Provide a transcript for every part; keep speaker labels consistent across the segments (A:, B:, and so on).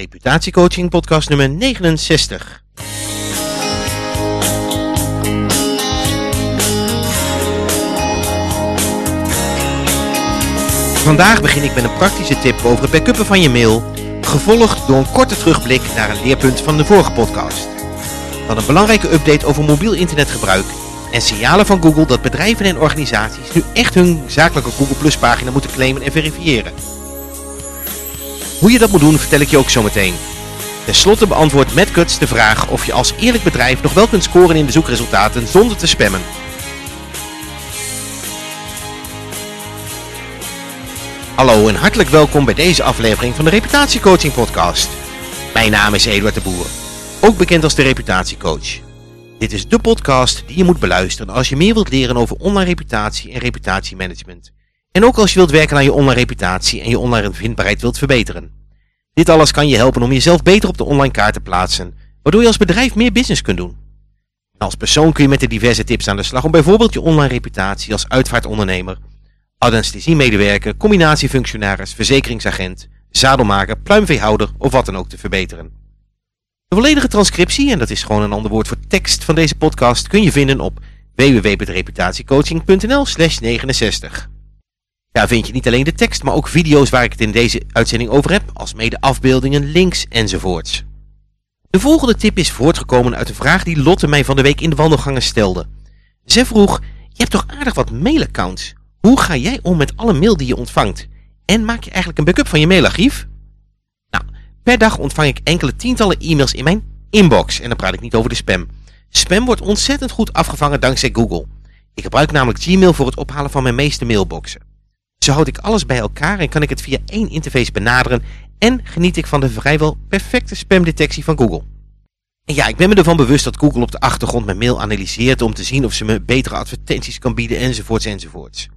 A: Reputatiecoaching podcast nummer 69. Vandaag begin ik met een praktische tip over het backuppen van je mail, gevolgd door een korte terugblik naar een leerpunt van de vorige podcast. Dan een belangrijke update over mobiel internetgebruik en signalen van Google dat bedrijven en organisaties nu echt hun zakelijke Google Plus pagina moeten claimen en verifiëren. Hoe je dat moet doen vertel ik je ook zo meteen. Ten slotte beantwoordt Matt Cuts de vraag of je als eerlijk bedrijf nog wel kunt scoren in de zoekresultaten zonder te spammen. Hallo en hartelijk welkom bij deze aflevering van de Reputatiecoaching podcast. Mijn naam is Eduard de Boer, ook bekend als de Reputatiecoach. Dit is de podcast die je moet beluisteren als je meer wilt leren over online reputatie en reputatiemanagement. En ook als je wilt werken aan je online reputatie en je online vindbaarheid wilt verbeteren. Dit alles kan je helpen om jezelf beter op de online kaart te plaatsen, waardoor je als bedrijf meer business kunt doen. Als persoon kun je met de diverse tips aan de slag om bijvoorbeeld je online reputatie als uitvaartondernemer, anesthesiemedewerker, combinatiefunctionaris, verzekeringsagent, zadelmaker, pluimveehouder of wat dan ook te verbeteren. De volledige transcriptie, en dat is gewoon een ander woord voor tekst van deze podcast, kun je vinden op www.reputatiecoaching.nl slash 69. Daar vind je niet alleen de tekst, maar ook video's waar ik het in deze uitzending over heb, als mede afbeeldingen, links enzovoorts. De volgende tip is voortgekomen uit een vraag die Lotte mij van de week in de wandelgangen stelde. Ze vroeg, je hebt toch aardig wat mailaccounts? Hoe ga jij om met alle mail die je ontvangt? En maak je eigenlijk een backup van je mailarchief? Nou, per dag ontvang ik enkele tientallen e-mails in mijn inbox. En dan praat ik niet over de spam. Spam wordt ontzettend goed afgevangen dankzij Google. Ik gebruik namelijk Gmail voor het ophalen van mijn meeste mailboxen. Zo houd ik alles bij elkaar en kan ik het via één interface benaderen en geniet ik van de vrijwel perfecte spamdetectie van Google. En ja, ik ben me ervan bewust dat Google op de achtergrond mijn mail analyseert om te zien of ze me betere advertenties kan bieden enzovoorts enzovoorts.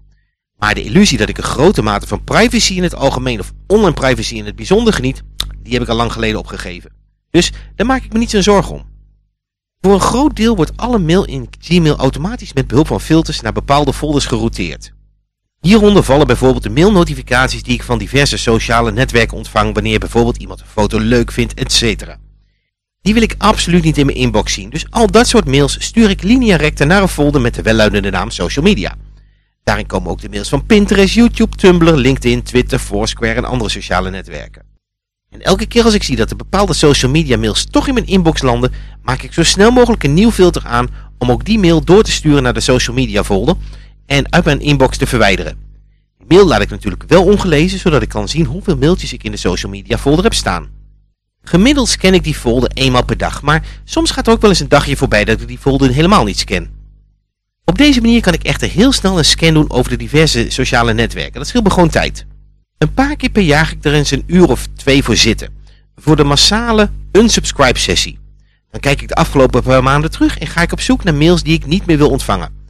A: Maar de illusie dat ik een grote mate van privacy in het algemeen of online privacy in het bijzonder geniet, die heb ik al lang geleden opgegeven. Dus daar maak ik me niet zo'n zorgen om. Voor een groot deel wordt alle mail in Gmail automatisch met behulp van filters naar bepaalde folders gerouteerd. Hieronder vallen bijvoorbeeld de mailnotificaties die ik van diverse sociale netwerken ontvang wanneer bijvoorbeeld iemand een foto leuk vindt, etc. Die wil ik absoluut niet in mijn inbox zien, dus al dat soort mails stuur ik linea recta naar een folder met de welluidende naam social media. Daarin komen ook de mails van Pinterest, YouTube, Tumblr, LinkedIn, Twitter, Foursquare en andere sociale netwerken. En elke keer als ik zie dat de bepaalde social media mails toch in mijn inbox landen, maak ik zo snel mogelijk een nieuw filter aan om ook die mail door te sturen naar de social media folder en uit mijn inbox te verwijderen. Die mail laat ik natuurlijk wel ongelezen, zodat ik kan zien hoeveel mailtjes ik in de social media folder heb staan. Gemiddeld scan ik die folder eenmaal per dag, maar soms gaat er ook wel eens een dagje voorbij dat ik die folder helemaal niet scan. Op deze manier kan ik echter heel snel een scan doen over de diverse sociale netwerken. Dat scheelt me gewoon tijd. Een paar keer per jaar ga ik er eens een uur of twee voor zitten. Voor de massale unsubscribe sessie. Dan kijk ik de afgelopen paar maanden terug en ga ik op zoek naar mails die ik niet meer wil ontvangen.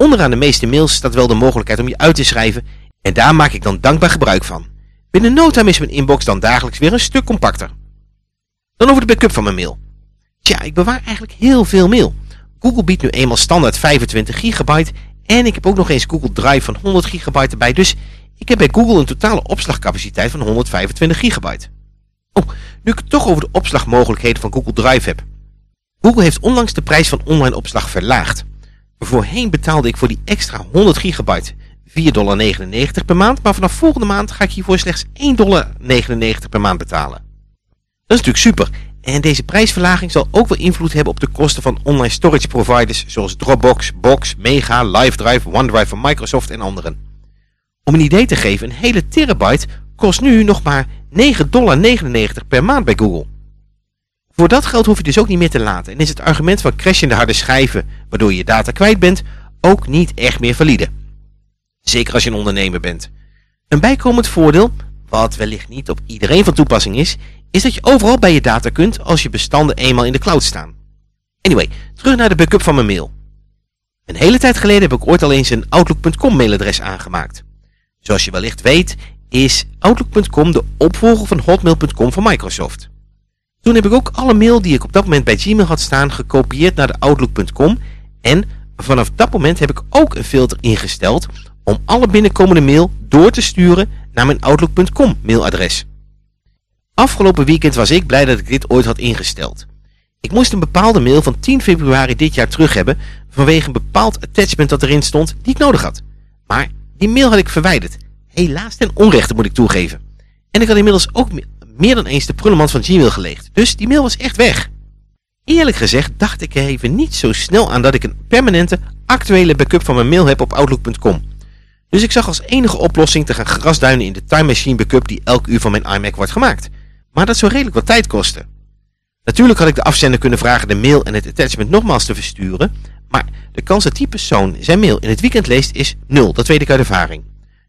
A: Onderaan de meeste mails staat wel de mogelijkheid om je uit te schrijven en daar maak ik dan dankbaar gebruik van. Binnen no is mijn inbox dan dagelijks weer een stuk compacter. Dan over de backup van mijn mail. Tja, ik bewaar eigenlijk heel veel mail. Google biedt nu eenmaal standaard 25 gigabyte en ik heb ook nog eens Google Drive van 100 gigabyte erbij, dus ik heb bij Google een totale opslagcapaciteit van 125 gigabyte. Oh, nu ik het toch over de opslagmogelijkheden van Google Drive heb. Google heeft onlangs de prijs van online opslag verlaagd. Voorheen betaalde ik voor die extra 100 gigabyte 4,99 dollar per maand, maar vanaf volgende maand ga ik hiervoor slechts 1,99 dollar per maand betalen. Dat is natuurlijk super en deze prijsverlaging zal ook wel invloed hebben op de kosten van online storage providers zoals Dropbox, Box, Mega, LiveDrive, OneDrive van Microsoft en anderen. Om een idee te geven, een hele terabyte kost nu nog maar 9,99 dollar per maand bij Google. Voor dat geld hoef je dus ook niet meer te laten en is het argument van crashende harde schijven, waardoor je data kwijt bent, ook niet echt meer valide. Zeker als je een ondernemer bent. Een bijkomend voordeel, wat wellicht niet op iedereen van toepassing is, is dat je overal bij je data kunt als je bestanden eenmaal in de cloud staan. Anyway, terug naar de backup van mijn mail. Een hele tijd geleden heb ik ooit al eens een Outlook.com mailadres aangemaakt. Zoals je wellicht weet is Outlook.com de opvolger van Hotmail.com van Microsoft. Toen heb ik ook alle mail die ik op dat moment bij Gmail had staan gekopieerd naar de Outlook.com en vanaf dat moment heb ik ook een filter ingesteld om alle binnenkomende mail door te sturen naar mijn Outlook.com mailadres. Afgelopen weekend was ik blij dat ik dit ooit had ingesteld. Ik moest een bepaalde mail van 10 februari dit jaar terug hebben vanwege een bepaald attachment dat erin stond die ik nodig had. Maar die mail had ik verwijderd. Helaas ten onrechte moet ik toegeven. En ik had inmiddels ook meer dan eens de prullenmand van Gmail geleegd. Dus die mail was echt weg. Eerlijk gezegd dacht ik er even niet zo snel aan dat ik een permanente, actuele backup van mijn mail heb op Outlook.com. Dus ik zag als enige oplossing te gaan grasduinen in de Time Machine backup die elk uur van mijn iMac wordt gemaakt. Maar dat zou redelijk wat tijd kosten. Natuurlijk had ik de afzender kunnen vragen de mail en het attachment nogmaals te versturen, maar de kans dat die persoon zijn mail in het weekend leest is nul, dat weet ik uit ervaring.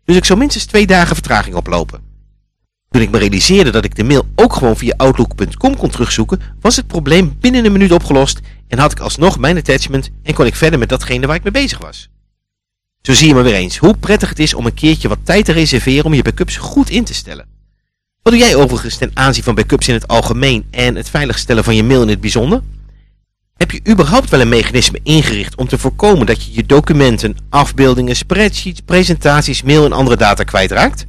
A: Dus ik zou minstens twee dagen vertraging oplopen. Toen ik me realiseerde dat ik de mail ook gewoon via Outlook.com kon terugzoeken, was het probleem binnen een minuut opgelost en had ik alsnog mijn attachment en kon ik verder met datgene waar ik mee bezig was. Zo zie je maar weer eens hoe prettig het is om een keertje wat tijd te reserveren om je backups goed in te stellen. Wat doe jij overigens ten aanzien van backups in het algemeen en het veiligstellen van je mail in het bijzonder? Heb je überhaupt wel een mechanisme ingericht om te voorkomen dat je je documenten, afbeeldingen, spreadsheets, presentaties, mail en andere data kwijtraakt?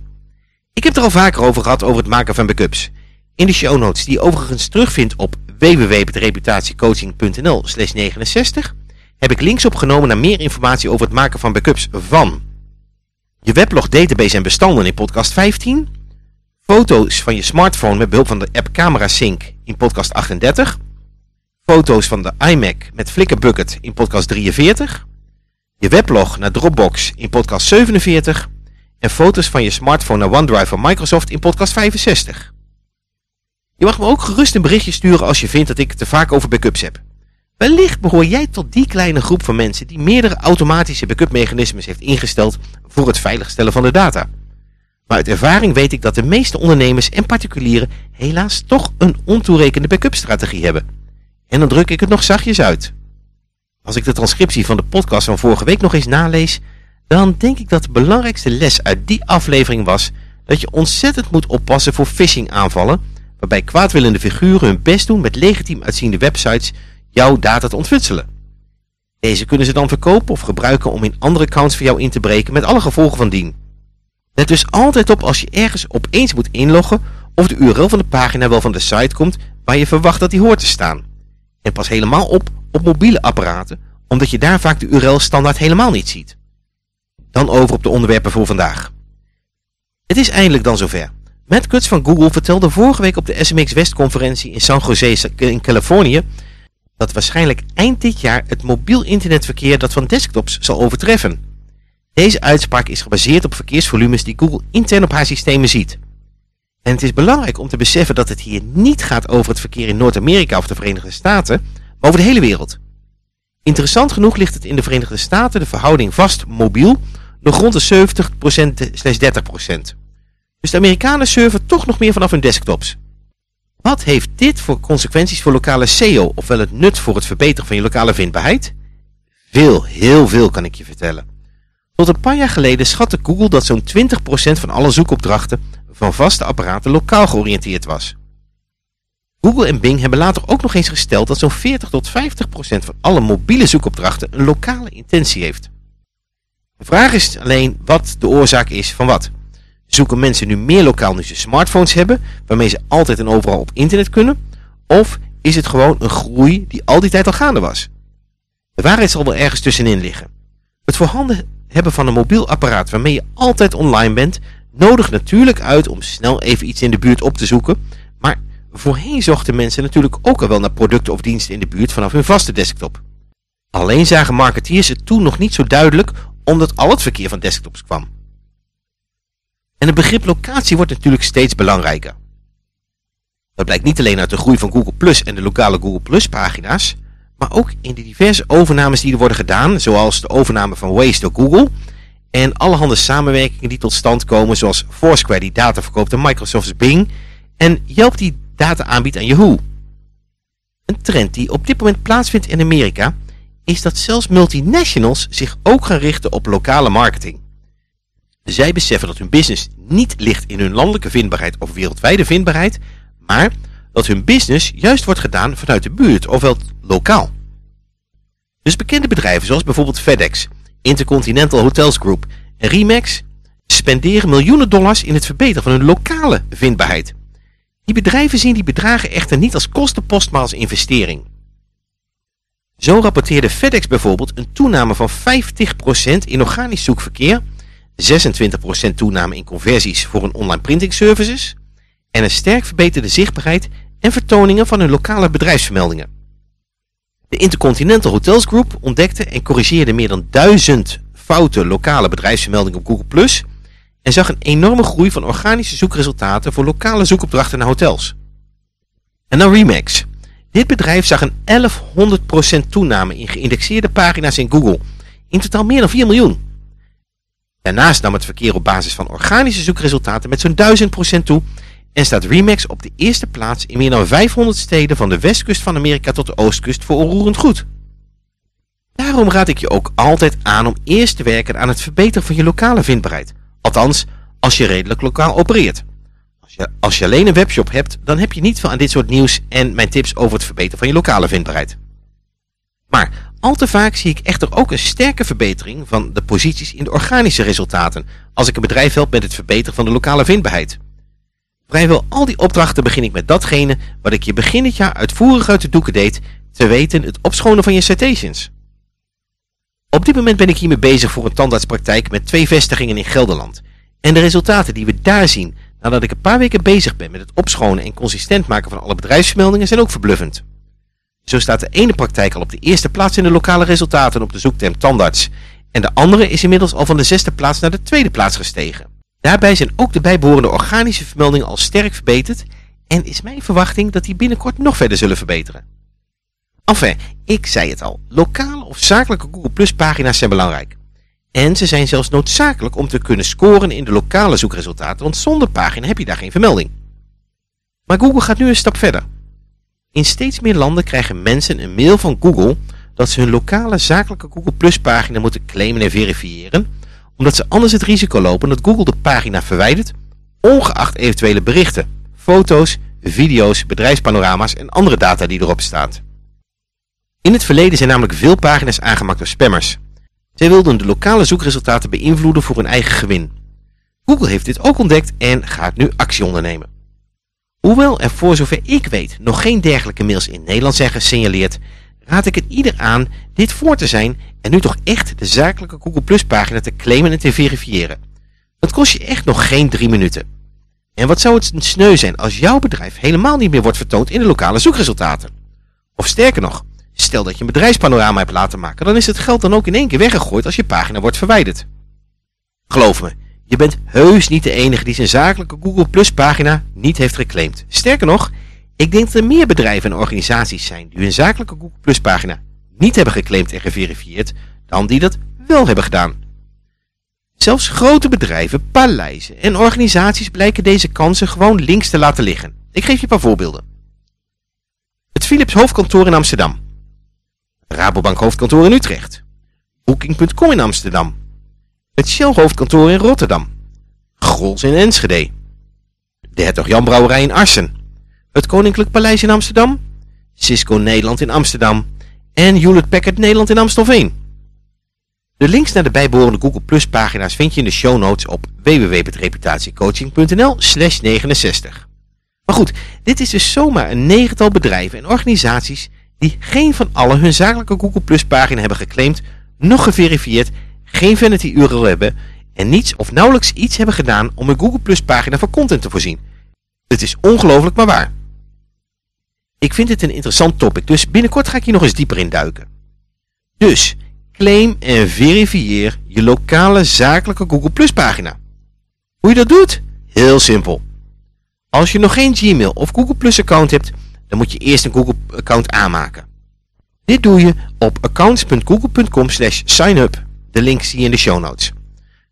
A: Ik heb er al vaker over gehad over het maken van backups. In de show notes die je overigens terugvindt op www.reputatiecoaching.nl 69 heb ik links opgenomen naar meer informatie over het maken van backups van je weblog database en bestanden in podcast 15, foto's van je smartphone met behulp van de app Camera Sync in podcast 38, foto's van de iMac met Flickr Bucket in podcast 43, je weblog naar Dropbox in podcast 47 en foto's van je smartphone naar OneDrive van Microsoft in podcast 65. Je mag me ook gerust een berichtje sturen als je vindt dat ik te vaak over backups heb. Wellicht behoor jij tot die kleine groep van mensen die meerdere automatische backup mechanismes heeft ingesteld voor het veiligstellen van de data. Maar uit ervaring weet ik dat de meeste ondernemers en particulieren helaas toch een ontoerekende backup strategie hebben. En dan druk ik het nog zachtjes uit. Als ik de transcriptie van de podcast van vorige week nog eens nalees, dan denk ik dat de belangrijkste les uit die aflevering was dat je ontzettend moet oppassen voor phishing aanvallen, waarbij kwaadwillende figuren hun best doen met legitiem uitziende websites jouw data te ontfutselen. Deze kunnen ze dan verkopen of gebruiken om in andere accounts van jou in te breken met alle gevolgen van dien. Let dus altijd op als je ergens opeens moet inloggen of de URL van de pagina wel van de site komt waar je verwacht dat die hoort te staan. En pas helemaal op op mobiele apparaten, omdat je daar vaak de URL standaard helemaal niet ziet. Dan over op de onderwerpen voor vandaag. Het is eindelijk dan zover. Matt Cutts van Google vertelde vorige week op de SMX West conferentie in San Jose in Californië dat waarschijnlijk eind dit jaar het mobiel internetverkeer dat van desktops zal overtreffen. Deze uitspraak is gebaseerd op verkeersvolumes die Google intern op haar systemen ziet. En het is belangrijk om te beseffen dat het hier niet gaat over het verkeer in Noord-Amerika of de Verenigde Staten, maar over de hele wereld. Interessant genoeg ligt het in de Verenigde Staten de verhouding vast-mobiel nog rond de 70%-30%. Dus de Amerikanen surfen toch nog meer vanaf hun desktops. Wat heeft dit voor consequenties voor lokale SEO, ofwel het nut voor het verbeteren van je lokale vindbaarheid? Veel, heel veel kan ik je vertellen. Tot een paar jaar geleden schatte Google dat zo'n 20% van alle zoekopdrachten van vaste apparaten lokaal georiënteerd was. Google en Bing hebben later ook nog eens gesteld dat zo'n 40 tot 50% van alle mobiele zoekopdrachten een lokale intentie heeft. De vraag is alleen wat de oorzaak is van wat. Zoeken mensen nu meer lokaal nu ze smartphones hebben, waarmee ze altijd en overal op internet kunnen? Of is het gewoon een groei die al die tijd al gaande was? De waarheid zal wel ergens tussenin liggen. Het voorhanden hebben van een mobiel apparaat waarmee je altijd online bent, nodigt natuurlijk uit om snel even iets in de buurt op te zoeken, maar voorheen zochten mensen natuurlijk ook al wel naar producten of diensten in de buurt vanaf hun vaste desktop. Alleen zagen marketeers het toen nog niet zo duidelijk omdat al het verkeer van desktops kwam. En het begrip locatie wordt natuurlijk steeds belangrijker. Dat blijkt niet alleen uit de groei van Google Plus en de lokale Google Plus pagina's, maar ook in de diverse overnames die er worden gedaan, zoals de overname van Waze door Google en allerhande samenwerkingen die tot stand komen, zoals Foursquare die data verkoopt aan Microsoft's Bing en Yelp die data aanbiedt aan Yahoo. Een trend die op dit moment plaatsvindt in Amerika is dat zelfs multinationals zich ook gaan richten op lokale marketing. Zij beseffen dat hun business niet ligt in hun landelijke vindbaarheid of wereldwijde vindbaarheid, maar dat hun business juist wordt gedaan vanuit de buurt, ofwel lokaal. Dus bekende bedrijven zoals bijvoorbeeld FedEx, Intercontinental Hotels Group en Remax spenderen miljoenen dollars in het verbeteren van hun lokale vindbaarheid. Die bedrijven zien die bedragen echter niet als kostenpost, maar als investering. Zo rapporteerde FedEx bijvoorbeeld een toename van 50% in organisch zoekverkeer, 26% toename in conversies voor hun online printing services en een sterk verbeterde zichtbaarheid en vertoningen van hun lokale bedrijfsvermeldingen. De Intercontinental Hotels Group ontdekte en corrigeerde meer dan duizend foute lokale bedrijfsvermeldingen op Google Plus en zag een enorme groei van organische zoekresultaten voor lokale zoekopdrachten naar hotels. En dan Remax. Dit bedrijf zag een 1100% toename in geïndexeerde pagina's in Google. In totaal meer dan 4 miljoen. Daarnaast nam het verkeer op basis van organische zoekresultaten met zo'n 1000% toe en staat Remax op de eerste plaats in meer dan 500 steden van de westkust van Amerika tot de oostkust voor onroerend goed. Daarom raad ik je ook altijd aan om eerst te werken aan het verbeteren van je lokale vindbaarheid. Althans, als je redelijk lokaal opereert. Als je, alleen een webshop hebt, dan heb je niet veel aan dit soort nieuws en mijn tips over het verbeteren van je lokale vindbaarheid. Maar al te vaak zie ik echter ook een sterke verbetering van de posities in de organische resultaten, als ik een bedrijf help met het verbeteren van de lokale vindbaarheid. Vrijwel al die opdrachten begin ik met datgene wat ik je begin dit jaar uitvoerig uit de doeken deed, te weten het opschonen van je citations. Op dit moment ben ik hiermee bezig voor een tandartspraktijk met twee vestigingen in Gelderland. En de resultaten die we daar zien nadat ik een paar weken bezig ben met het opschonen en consistent maken van alle bedrijfsmeldingen zijn ook verbluffend. Zo staat de ene praktijk al op de eerste plaats in de lokale resultaten op de zoekterm tandarts. En de andere is inmiddels al van de zesde plaats naar de tweede plaats gestegen. Daarbij zijn ook de bijbehorende organische vermeldingen al sterk verbeterd en is mijn verwachting dat die binnenkort nog verder zullen verbeteren. Enfin, ik zei het al, lokale of zakelijke Google Plus pagina's zijn belangrijk. En ze zijn zelfs noodzakelijk om te kunnen scoren in de lokale zoekresultaten, want zonder pagina heb je daar geen vermelding. Maar Google gaat nu een stap verder. In steeds meer landen krijgen mensen een mail van Google dat ze hun lokale zakelijke Google Plus pagina moeten claimen en verifiëren, omdat ze anders het risico lopen dat Google de pagina verwijdert, ongeacht eventuele berichten, foto's, video's, bedrijfspanorama's en andere data die erop staat. In het verleden zijn namelijk veel pagina's aangemaakt door spammers. Zij wilden de lokale zoekresultaten beïnvloeden voor hun eigen gewin. Google heeft dit ook ontdekt en gaat nu actie ondernemen. Hoewel er voor zover ik weet nog geen dergelijke mails in Nederland zijn gesignaleerd, raad ik het ieder aan dit voor te zijn en nu toch echt de zakelijke Google Plus pagina te claimen en te verifiëren. Dat kost je echt nog geen drie minuten. En wat zou het sneu zijn als jouw bedrijf helemaal niet meer wordt vertoond in de lokale zoekresultaten? Of sterker nog, Stel dat je een bedrijfspanorama hebt laten maken, dan is het geld dan ook in één keer weggegooid als je pagina wordt verwijderd. Geloof me, je bent heus niet de enige die zijn zakelijke Google Plus pagina niet heeft geclaimd. Sterker nog, ik denk dat er meer bedrijven en organisaties zijn die hun zakelijke Google Plus pagina niet hebben geclaimd en geverifieerd, dan die dat wel hebben gedaan. Zelfs grote bedrijven, paleizen en organisaties blijken deze kansen gewoon links te laten liggen. Ik geef je een paar voorbeelden. Het Philips hoofdkantoor in Amsterdam Rabobank hoofdkantoor in Utrecht. Booking.com in Amsterdam. Het Shell hoofdkantoor in Rotterdam. Grols in Enschede. De Hertog Jan Brouwerij in Arsen. Het Koninklijk Paleis in Amsterdam. Cisco Nederland in Amsterdam. En Hewlett Packard Nederland in Amstelveen. De links naar de bijbehorende Google Plus pagina's vind je in de show notes op www.reputatiecoaching.nl slash 69. Maar goed, dit is dus zomaar een negental bedrijven en organisaties die geen van allen hun zakelijke Google Plus pagina hebben geclaimd, nog geverifieerd, geen vanity URL hebben en niets of nauwelijks iets hebben gedaan om een Google Plus pagina van content te voorzien. Het is ongelooflijk maar waar. Ik vind dit een interessant topic, dus binnenkort ga ik hier nog eens dieper in duiken. Dus, claim en verifieer je lokale zakelijke Google Plus pagina. Hoe je dat doet? Heel simpel. Als je nog geen Gmail of Google Plus account hebt, dan moet je eerst een Google account aanmaken. Dit doe je op accounts.google.com slash signup. De link zie je in de show notes.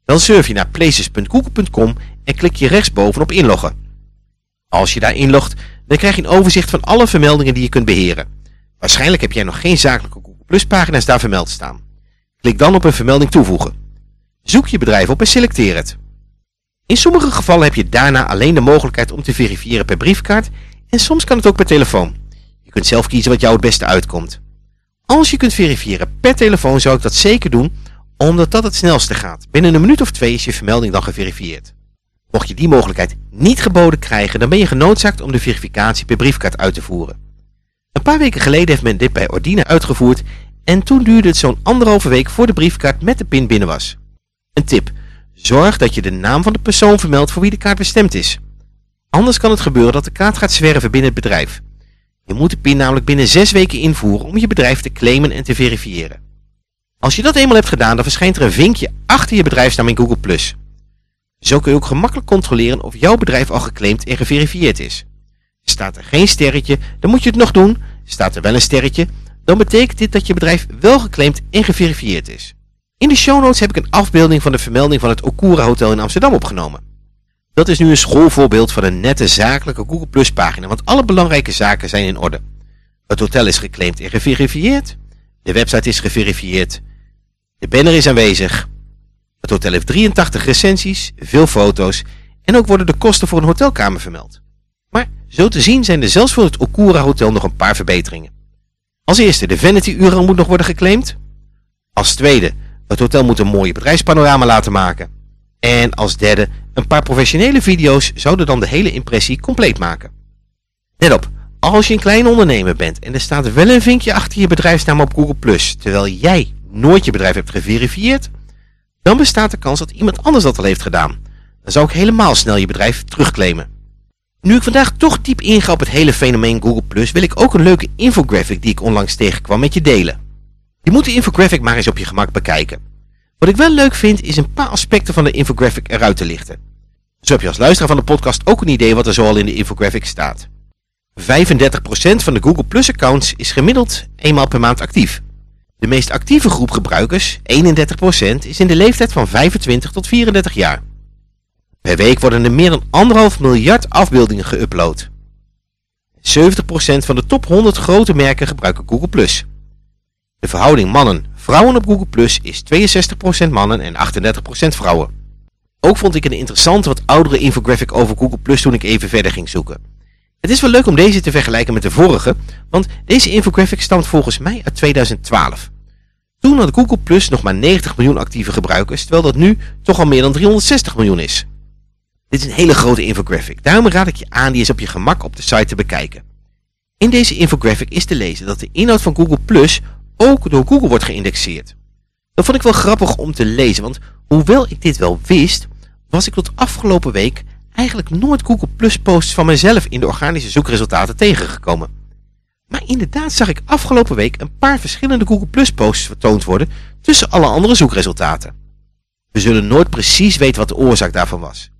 A: Dan surf je naar places.google.com en klik je rechtsboven op inloggen. Als je daar inlogt, dan krijg je een overzicht van alle vermeldingen die je kunt beheren. Waarschijnlijk heb jij nog geen zakelijke Google Plus pagina's daar vermeld staan. Klik dan op een vermelding toevoegen. Zoek je bedrijf op en selecteer het. In sommige gevallen heb je daarna alleen de mogelijkheid om te verifiëren per briefkaart en soms kan het ook per telefoon. Je kunt zelf kiezen wat jou het beste uitkomt. Als je kunt verifiëren per telefoon zou ik dat zeker doen, omdat dat het snelste gaat. Binnen een minuut of twee is je vermelding dan geverifieerd. Mocht je die mogelijkheid niet geboden krijgen, dan ben je genoodzaakt om de verificatie per briefkaart uit te voeren. Een paar weken geleden heeft men dit bij Ordina uitgevoerd en toen duurde het zo'n anderhalve week voor de briefkaart met de pin binnen was. Een tip, zorg dat je de naam van de persoon vermeldt voor wie de kaart bestemd is. Anders kan het gebeuren dat de kaart gaat zwerven binnen het bedrijf. Je moet de pin namelijk binnen zes weken invoeren om je bedrijf te claimen en te verifiëren. Als je dat eenmaal hebt gedaan, dan verschijnt er een vinkje achter je bedrijfsnaam in Google+. Zo kun je ook gemakkelijk controleren of jouw bedrijf al geclaimd en geverifieerd is. Staat er geen sterretje, dan moet je het nog doen. Staat er wel een sterretje, dan betekent dit dat je bedrijf wel geclaimd en geverifieerd is. In de show notes heb ik een afbeelding van de vermelding van het Okura Hotel in Amsterdam opgenomen. Dat is nu een schoolvoorbeeld van een nette zakelijke Google Plus pagina, want alle belangrijke zaken zijn in orde. Het hotel is geclaimd en geverifieerd. De website is geverifieerd. De banner is aanwezig. Het hotel heeft 83 recensies, veel foto's en ook worden de kosten voor een hotelkamer vermeld. Maar zo te zien zijn er zelfs voor het Okura Hotel nog een paar verbeteringen. Als eerste, de vanity uren moet nog worden geclaimd. Als tweede, het hotel moet een mooie bedrijfspanorama laten maken. En als derde, een paar professionele video's zouden dan de hele impressie compleet maken. Let op, als je een klein ondernemer bent en er staat wel een vinkje achter je bedrijfsnaam op Google+, terwijl jij nooit je bedrijf hebt geverifieerd, dan bestaat de kans dat iemand anders dat al heeft gedaan. Dan zou ik helemaal snel je bedrijf terugclaimen. Nu ik vandaag toch diep inga op het hele fenomeen Google+, wil ik ook een leuke infographic die ik onlangs tegenkwam met je delen. Je moet de infographic maar eens op je gemak bekijken. Wat ik wel leuk vind is een paar aspecten van de infographic eruit te lichten. Zo heb je als luisteraar van de podcast ook een idee wat er zoal in de infographic staat. 35% van de Google Plus accounts is gemiddeld eenmaal per maand actief. De meest actieve groep gebruikers, 31%, is in de leeftijd van 25 tot 34 jaar. Per week worden er meer dan 1,5 miljard afbeeldingen geüpload. 70% van de top 100 grote merken gebruiken Google+. De verhouding mannen-vrouwen op Google is 62% mannen en 38% vrouwen. Ook vond ik een interessante wat oudere infographic over Google toen ik even verder ging zoeken. Het is wel leuk om deze te vergelijken met de vorige, want deze infographic stamt volgens mij uit 2012. Toen had Google Plus nog maar 90 miljoen actieve gebruikers, terwijl dat nu toch al meer dan 360 miljoen is. Dit is een hele grote infographic, daarom raad ik je aan die eens op je gemak op de site te bekijken. In deze infographic is te lezen dat de inhoud van Google Plus ook door Google wordt geïndexeerd. Dat vond ik wel grappig om te lezen, want hoewel ik dit wel wist, was ik tot afgelopen week eigenlijk nooit Google Plus posts van mezelf in de organische zoekresultaten tegengekomen. Maar inderdaad zag ik afgelopen week een paar verschillende Google Plus posts vertoond worden tussen alle andere zoekresultaten. We zullen nooit precies weten wat de oorzaak daarvan was.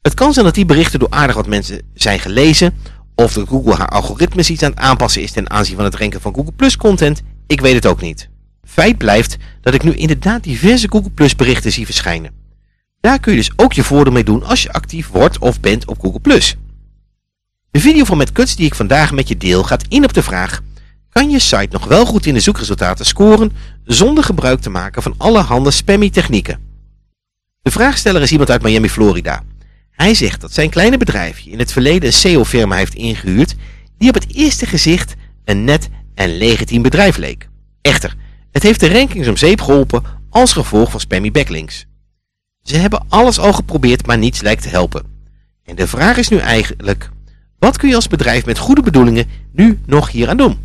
A: Het kan zijn dat die berichten door aardig wat mensen zijn gelezen, of dat Google haar algoritmes iets aan het aanpassen is ten aanzien van het ranken van Google Plus content, ik weet het ook niet. Feit blijft dat ik nu inderdaad diverse Google Plus berichten zie verschijnen. Daar kun je dus ook je voordeel mee doen als je actief wordt of bent op Google+. De video van Matt Cuts die ik vandaag met je deel gaat in op de vraag... Kan je site nog wel goed in de zoekresultaten scoren zonder gebruik te maken van allerhande spammy technieken? De vraagsteller is iemand uit Miami, Florida. Hij zegt dat zijn kleine bedrijfje in het verleden een SEO-firma heeft ingehuurd die op het eerste gezicht een net en legitiem bedrijf leek. Echter, het heeft de rankings om zeep geholpen als gevolg van spammy backlinks. Ze hebben alles al geprobeerd, maar niets lijkt te helpen. En de vraag is nu eigenlijk, wat kun je als bedrijf met goede bedoelingen nu nog hieraan doen?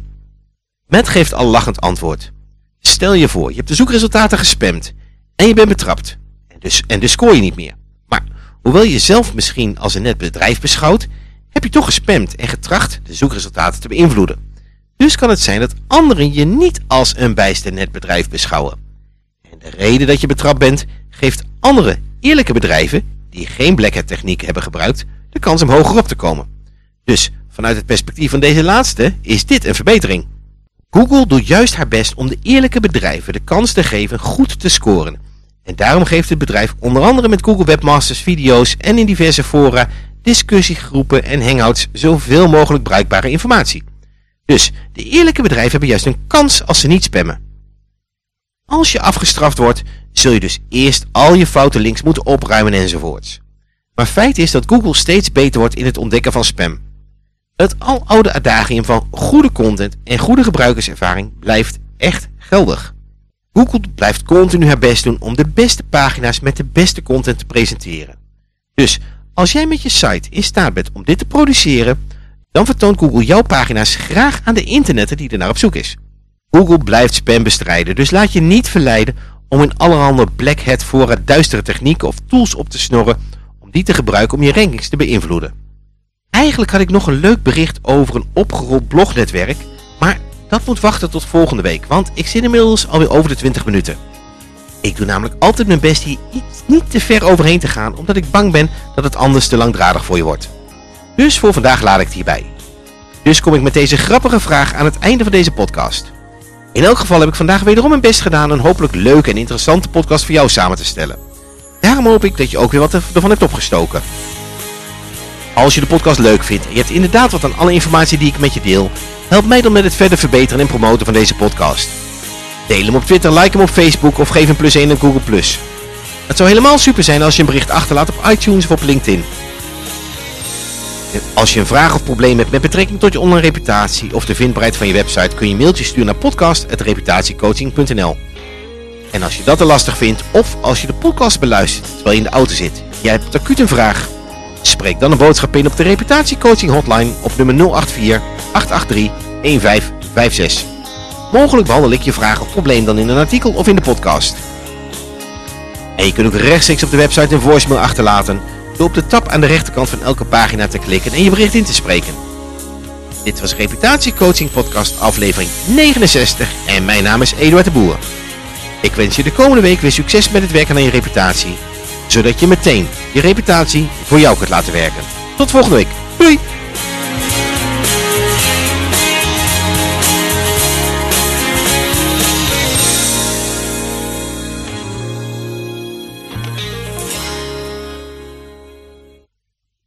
A: Met geeft al lachend antwoord. Stel je voor, je hebt de zoekresultaten gespamd en je bent betrapt. En dus, en dus scoor je niet meer. Maar hoewel je zelf misschien als een net bedrijf beschouwt, heb je toch gespamd en getracht de zoekresultaten te beïnvloeden. Dus kan het zijn dat anderen je niet als een bijster netbedrijf beschouwen. En de reden dat je betrapt bent, geeft andere eerlijke bedrijven, die geen black hat techniek hebben gebruikt, de kans om hoger op te komen. Dus vanuit het perspectief van deze laatste is dit een verbetering. Google doet juist haar best om de eerlijke bedrijven de kans te geven goed te scoren. En daarom geeft het bedrijf onder andere met Google Webmasters video's en in diverse fora, discussiegroepen en hangouts zoveel mogelijk bruikbare informatie. Dus de eerlijke bedrijven hebben juist een kans als ze niet spammen. Als je afgestraft wordt, zul je dus eerst al je foute links moeten opruimen enzovoorts. Maar feit is dat Google steeds beter wordt in het ontdekken van spam. Het aloude adagium van goede content en goede gebruikerservaring blijft echt geldig. Google blijft continu haar best doen om de beste pagina's met de beste content te presenteren. Dus Als jij met je site in staat bent om dit te produceren, dan vertoont Google jouw pagina's graag aan de internetten die er naar op zoek is. Google blijft spam bestrijden, dus laat je niet verleiden om in allerhande black hat voorraad duistere technieken of tools op te snorren om die te gebruiken om je rankings te beïnvloeden. Eigenlijk had ik nog een leuk bericht over een opgerold blognetwerk, maar dat moet wachten tot volgende week, want ik zit inmiddels alweer over de 20 minuten. Ik doe namelijk altijd mijn best hier iets niet te ver overheen te gaan, omdat ik bang ben dat het anders te langdradig voor je wordt. Dus voor vandaag laat ik het hierbij. Dus kom ik met deze grappige vraag aan het einde van deze podcast. In elk geval heb ik vandaag wederom mijn best gedaan een hopelijk leuke en interessante podcast voor jou samen te stellen. Daarom hoop ik dat je ook weer wat ervan hebt opgestoken. Als je de podcast leuk vindt en je hebt inderdaad wat aan alle informatie die ik met je deel, help mij dan met het verder verbeteren en promoten van deze podcast. Deel hem op Twitter, like hem op Facebook of geef een plus 1 op Google+. Het zou helemaal super zijn als je een bericht achterlaat op iTunes of op LinkedIn. Als je een vraag of probleem hebt met betrekking tot je online reputatie of de vindbaarheid van je website, kun je een mailtje sturen naar podcast.reputatiecoaching.nl En als je dat te lastig vindt, of als je de podcast beluistert terwijl je in de auto zit, jij hebt acuut een vraag, spreek dan een boodschap in op de reputatiecoaching hotline op nummer 084 883 1556. Mogelijk behandel ik je vraag of probleem dan in een artikel of in de podcast. En je kunt ook rechtstreeks op de website een voicemail achterlaten door op de tab aan de rechterkant van elke pagina te klikken en je bericht in te spreken. Dit was Reputatiecoaching Podcast aflevering 69 en mijn naam is Eduard de Boer. Ik wens je de komende week weer succes met het werken aan je reputatie, zodat je meteen je reputatie voor jou kunt laten werken. Tot volgende week. Doei!